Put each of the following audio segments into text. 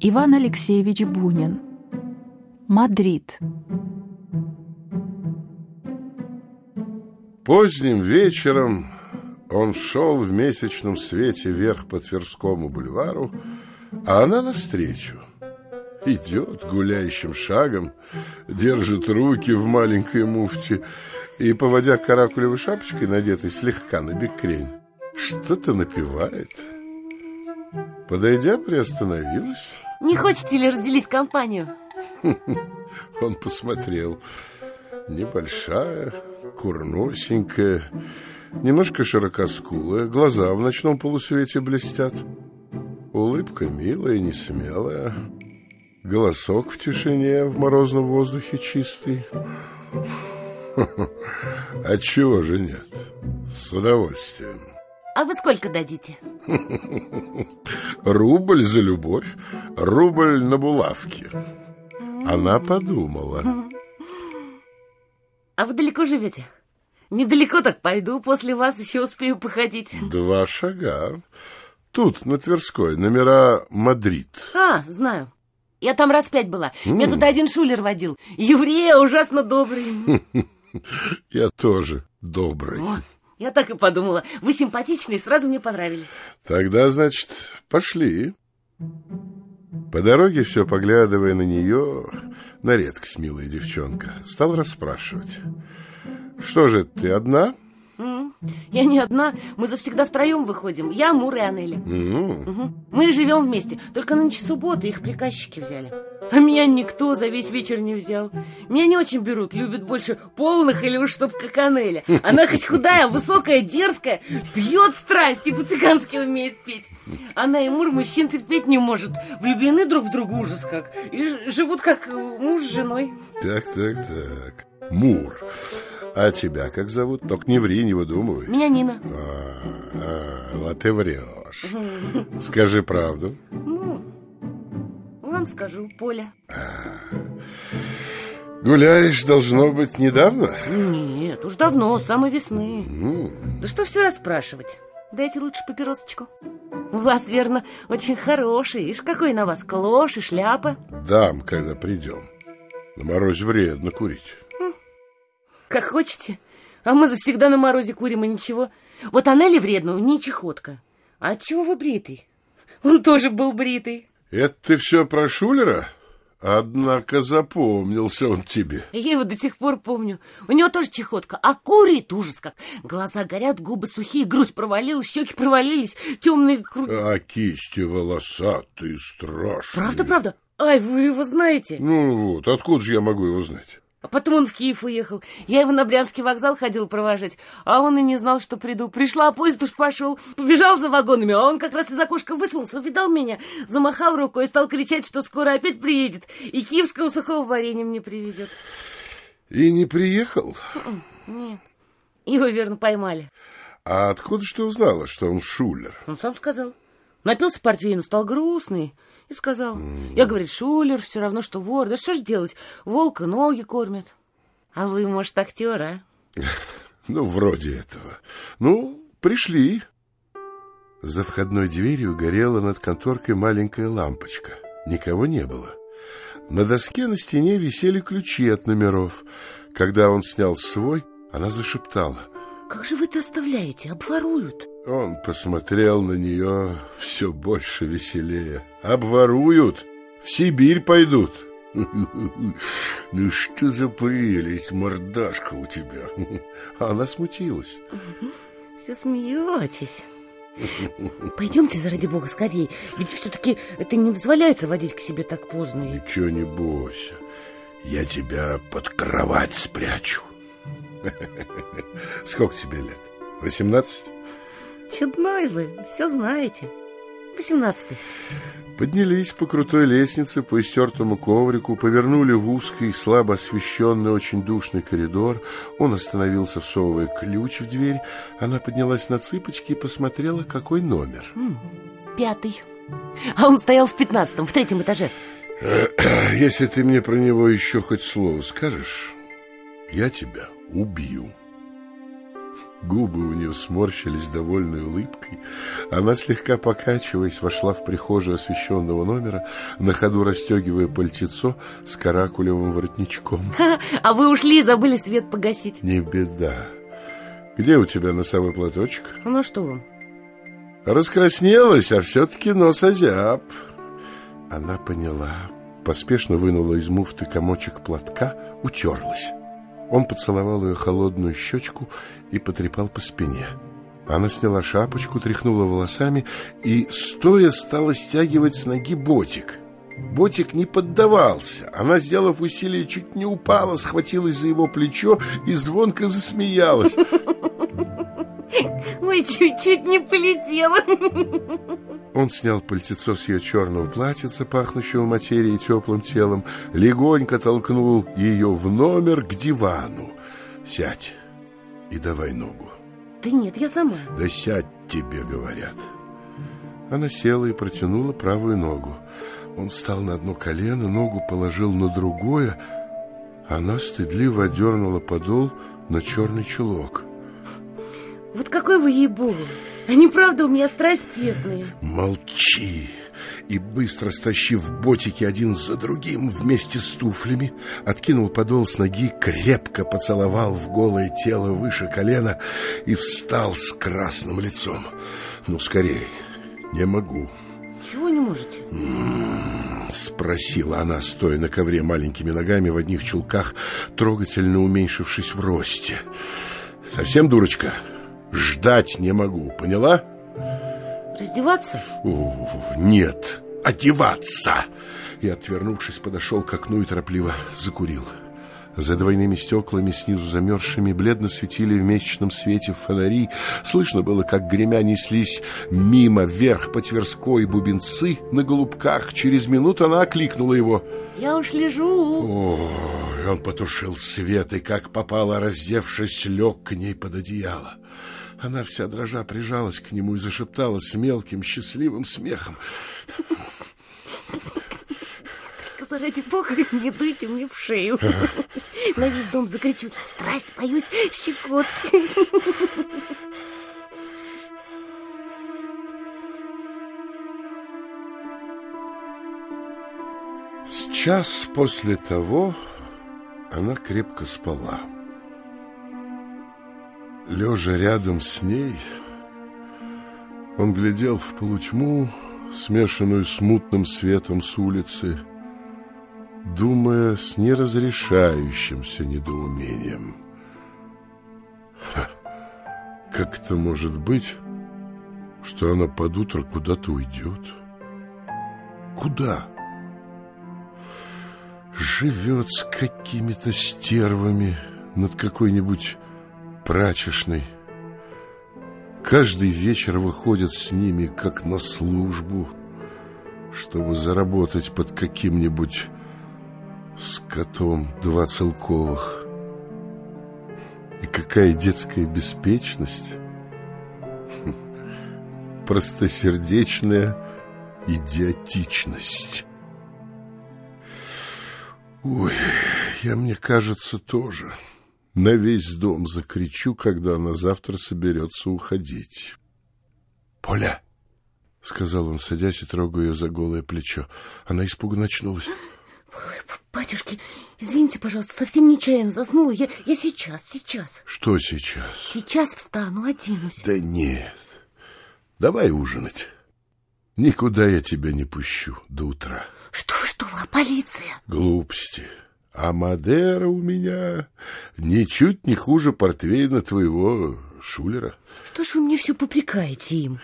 Иван Алексеевич Бунин. Мадрид. Поздним вечером он шел в месячном свете вверх по Тверскому бульвару, а она навстречу. Идет гуляющим шагом, держит руки в маленькой муфте и, поводя каракулевой шапочкой, надетой слегка на бекрень, что-то напевает. Подойдя, приостановилась. Не хочете ли разделить компанию? Он посмотрел. Небольшая, курносенькая, немножко широкоскулая, глаза в ночном полусвете блестят. Улыбка милая, несмелая, голосок в тишине, в морозном воздухе чистый. А чего же нет? С удовольствием. А вы сколько дадите? Рубль за любовь, рубль на булавки. Она подумала. А вы далеко живете? Недалеко так пойду, после вас еще успею походить. Два шага. Тут, на Тверской, номера Мадрид. А, знаю. Я там раз пять была. Меня тут один шулер водил. Еврея ужасно добрый. Я тоже добрый. О, я так и подумала. Вы симпатичные, сразу мне понравились. Тогда, значит, пошли. По дороге, все поглядывая на нее, на редкость милая девчонка, стал расспрашивать. Что же, ты одна? Я не одна, мы завсегда втроем выходим. Я, Мур и Анели. М, Мгм. Мы живем вместе, только нынче суббота, их приказчики взяли. А меня никто за весь вечер не взял. Меня не очень берут, любят больше полных или уж чтоб как Анеля. Она хоть худая, высокая, дерзкая, пьет страсть и по-цыгански умеет петь. Она и Мур мужчин терпеть не может. Влюблены друг в друга ужас как. И живут как муж с женой. Так, так, так. Мур. А тебя как зовут? Только не ври, не выдумывай. Меня Нина. А, а, вот и врешь. Скажи правду. Вам скажу, Поля. Гуляешь, должно быть, недавно? Нет, уж давно, с самой весны. Да что все расспрашивать? Дайте лучше папиросочку. У вас, верно, очень хороший. Ишь, какой на вас клош и шляпа. Дам, когда придем. На морозе вредно курить. Как хотите. А мы завсегда на морозе курим и ничего. Вот Анели вредно, у нее чехотка. А отчего вы бритый? Он тоже был бритый. Это ты все про Шулера? Однако запомнился он тебе. Я его до сих пор помню. У него тоже чехотка, а курит ужас как. Глаза горят, губы сухие, грудь провалилась, щеки провалились, темные круги. А кисти волосатые, страшные. Правда, правда? Ай, вы его знаете? Ну вот, откуда же я могу его знать? А потом он в Киев уехал. Я его на Брянский вокзал ходил провожать, а он и не знал, что приду. Пришла, а поезд уж пошел. Побежал за вагонами, а он как раз из окошка высунулся, видал меня, замахал рукой и стал кричать, что скоро опять приедет и киевского сухого варенья мне привезет. И не приехал? Нет, его верно поймали. А откуда ж ты узнала, что он Шулер? Он сам сказал. Напился портвейну, стал грустный и сказал. Я, говорит, шулер, все равно, что вор. Да что ж делать, волка ноги кормят. А вы, может, актер, а? Ну, вроде этого. Ну, пришли. За входной дверью горела над конторкой маленькая лампочка. Никого не было. На доске на стене висели ключи от номеров. Когда он снял свой, она зашептала. Как же вы это оставляете? Обворуют. Он посмотрел на нее все больше веселее. Обворуют, в Сибирь пойдут. Ну что за прелесть, мордашка у тебя. Она смутилась. Все смеетесь. Пойдемте, заради бога, скорее. Ведь все-таки это не дозволяется водить к себе так поздно. Ничего не бойся. Я тебя под кровать спрячу. Сколько тебе лет? Восемнадцать? Чудной вы, все знаете. Восемнадцатый. Поднялись по крутой лестнице, по истертому коврику, повернули в узкий, слабо освещенный, очень душный коридор. Он остановился, всовывая ключ в дверь. Она поднялась на цыпочки и посмотрела, какой номер. Пятый. А он стоял в пятнадцатом, в третьем этаже. Если ты мне про него еще хоть слово скажешь, я тебя убью. Губы у нее сморщились довольной улыбкой. Она, слегка покачиваясь, вошла в прихожую освещенного номера, на ходу расстегивая пальтецо с каракулевым воротничком. А вы ушли и забыли свет погасить. Не беда. Где у тебя носовой платочек? Ну что вам? Раскраснелась, а все-таки нос озяб. Она поняла, поспешно вынула из муфты комочек платка, утерлась. Он поцеловал ее холодную щечку и потрепал по спине. Она сняла шапочку, тряхнула волосами и, стоя, стала стягивать с ноги ботик. Ботик не поддавался. Она, сделав усилие, чуть не упала, схватилась за его плечо и звонко засмеялась. Ой, чуть-чуть не полетела. Он снял пальтецо с ее черного платьица, пахнущего материей и теплым телом, легонько толкнул ее в номер к дивану. «Сядь и давай ногу». Да нет, я сама. «Да сядь, тебе говорят». Она села и протянула правую ногу. Он встал на одно колено, ногу положил на другое. Она стыдливо одернула подол на черный чулок. Вот какой вы ей-богу! Они, правда, у меня страсть тесные. Молчи! И быстро стащив ботики один за другим вместе с туфлями, откинул подол с ноги, крепко поцеловал в голое тело выше колена и встал с красным лицом. Ну, скорее, не могу. Чего не можете? Спросила она, стоя на ковре маленькими ногами в одних чулках, трогательно уменьшившись в росте. Совсем дурочка? Ждать не могу, поняла? Раздеваться? О, нет, одеваться. И, отвернувшись, подошел к окну и торопливо закурил. За двойными стеклами, снизу замерзшими, бледно светили в месячном свете фонари. Слышно было, как гремя неслись мимо вверх по Тверской бубенцы на голубках. Через минуту она окликнула его. Я уж лежу. Ой, он потушил свет и, как попало, раздевшись, лег к ней под одеяло. Она вся дрожа прижалась к нему и зашептала с мелким счастливым смехом. Заради бога, не дуйте мне в шею. На весь дом закричу. Страсть, боюсь, щекотки. С час после того она крепко спала. Лежа рядом с ней, он глядел в полутьму, смешанную с мутным светом с улицы, думая с неразрешающимся недоумением. Ха, как это может быть, что она под утро куда-то уйдет? Куда? Живет с какими-то стервами над какой-нибудь прачечной. Каждый вечер выходит с ними, как на службу, чтобы заработать под каким-нибудь скотом два целковых. И какая детская беспечность, простосердечная идиотичность. Ой, я, мне кажется, тоже на весь дом закричу, когда она завтра соберется уходить. — Поля! — сказал он, садясь и трогая ее за голое плечо. Она испуганно очнулась. — Батюшки, извините, пожалуйста, совсем нечаянно заснула. Я, я сейчас, сейчас. — Что сейчас? — Сейчас встану, оденусь. — Да нет. Давай ужинать. Никуда я тебя не пущу до утра. — Что вы, что вы, а полиция? — Глупости. А Мадера у меня ничуть не хуже портвейна твоего Шулера. Что ж вы мне все попрекаете им?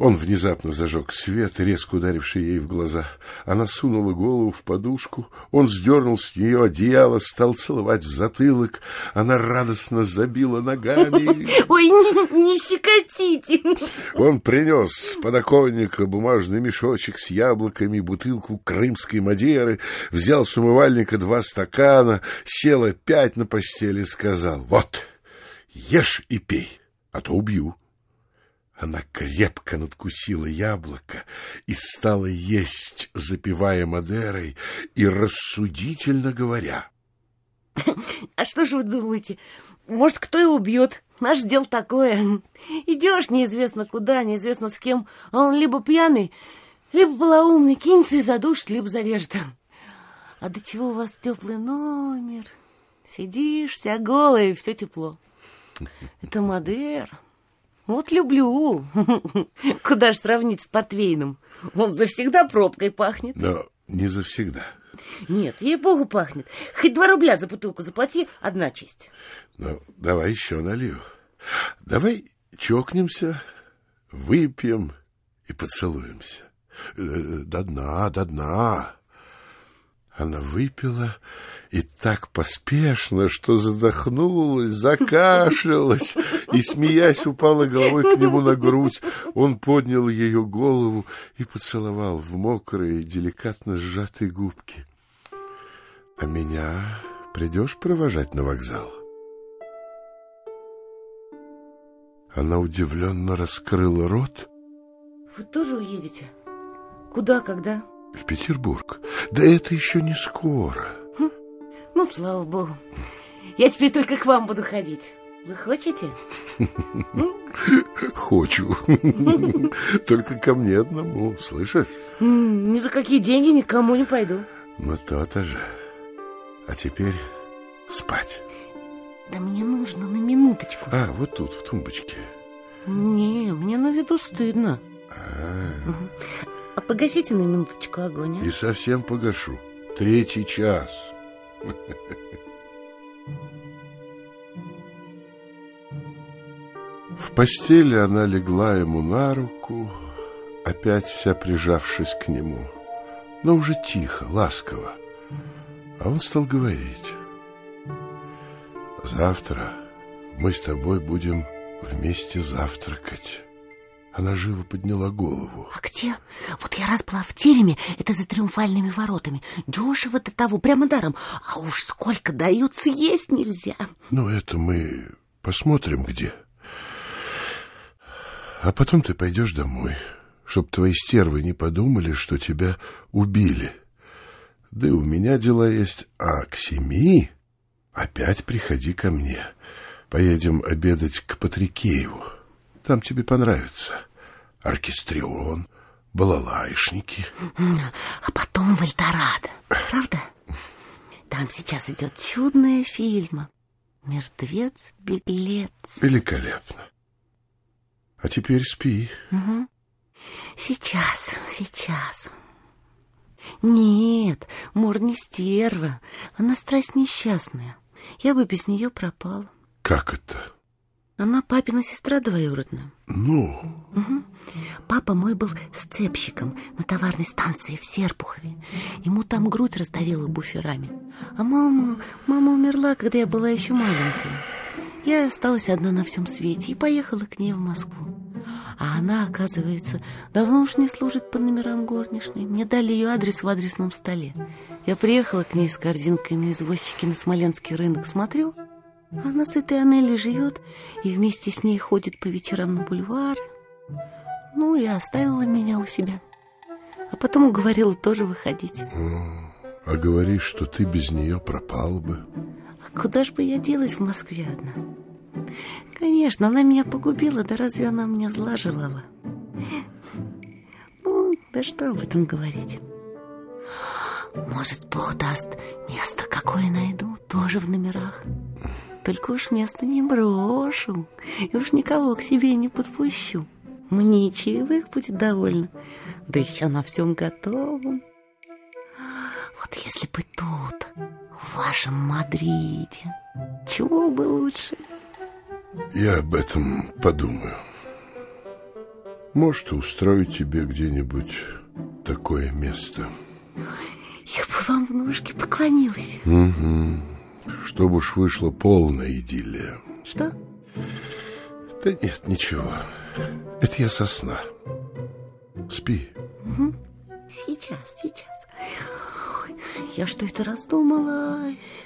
Он внезапно зажег свет, резко ударивший ей в глаза. Она сунула голову в подушку. Он сдернул с нее одеяло, стал целовать в затылок. Она радостно забила ногами. Ой, не, не щекотите. Он принес с подоконника бумажный мешочек с яблоками, бутылку крымской мадеры, взял с умывальника два стакана, сел опять на постели и сказал, «Вот, ешь и пей, а то убью». Она крепко надкусила яблоко и стала есть, запивая Мадерой и рассудительно говоря. А что же вы думаете? Может, кто и убьет? Наш дел такое. Идешь неизвестно куда, неизвестно с кем, он либо пьяный, либо полоумный, кинется и задушит, либо зарежет. А до чего у вас теплый номер? Сидишь вся голая, и все тепло. Это Мадер. Вот люблю. Куда ж сравнить с портвейном? Он завсегда пробкой пахнет. Но не завсегда. Нет, ей-богу пахнет. Хоть два рубля за бутылку заплати, одна честь. Ну, давай еще налью. Давай чокнемся, выпьем и поцелуемся. Э, До дна, до дна. Она выпила и так поспешно, что задохнулась, закашлялась и, смеясь, упала головой к нему на грудь. Он поднял ее голову и поцеловал в мокрые, деликатно сжатые губки. А меня придешь провожать на вокзал? Она удивленно раскрыла рот. Вы тоже уедете? Куда, когда? В Петербург. Да это еще не скоро. Ну, слава богу. Я теперь только к вам буду ходить. Вы хотите? Хочу. Только ко мне одному, слышишь? Ни за какие деньги никому не пойду. Ну, то-то же. А теперь спать. Да мне нужно на минуточку. А, вот тут, в тумбочке. Не, мне на виду стыдно. А погасите на минуточку огонь, а? И совсем погашу. Третий час. В постели она легла ему на руку, опять вся прижавшись к нему, но уже тихо, ласково. А он стал говорить. Завтра мы с тобой будем вместе завтракать. Она живо подняла голову. А где? Вот я раз была в тереме, это за триумфальными воротами. Дешево до того, прямо даром. А уж сколько даются, есть нельзя. Ну, это мы посмотрим где. А потом ты пойдешь домой, чтоб твои стервы не подумали, что тебя убили. Да и у меня дела есть, а к семи опять приходи ко мне. Поедем обедать к Патрикееву. Там тебе понравится. Оркестрион, балалайшники. А потом в Эльдорадо. Правда? Там сейчас идет чудная фильма. Мертвец-беглец. Великолепно. А теперь спи. Сейчас, сейчас. Нет, Мор не стерва. Она страсть несчастная. Я бы без нее пропала. Как это? Она папина сестра двоюродная. Ну, Папа мой был сцепщиком на товарной станции в Серпухове. Ему там грудь раздавила буферами. А мама, мама умерла, когда я была еще маленькая. Я осталась одна на всем свете и поехала к ней в Москву. А она, оказывается, давно уж не служит по номерам горничной. Мне дали ее адрес в адресном столе. Я приехала к ней с корзинкой на извозчике на Смоленский рынок. Смотрю, она с этой Анелли живет и вместе с ней ходит по вечерам на бульвар. Ну и оставила меня у себя. А потом уговорила тоже выходить. а говоришь, что ты без нее пропал бы. А куда ж бы я делась в Москве одна? Конечно, она меня погубила, да разве она мне зла желала? Ну, да что об этом говорить? Может, Бог даст, место какое найду, тоже в номерах. Только уж место не брошу, и уж никого к себе не подпущу. Мне чаевых будет довольно, да еще на всем готовом. Вот если бы тут, в вашем Мадриде, чего бы лучше? Я об этом подумаю. Может, устрою тебе где-нибудь такое место. Я бы вам в ножки поклонилась. Чтобы уж вышла полная идиллия. Что? Да нет, ничего. Это я со сна. Спи. Сейчас, сейчас. Я что это раздумалась?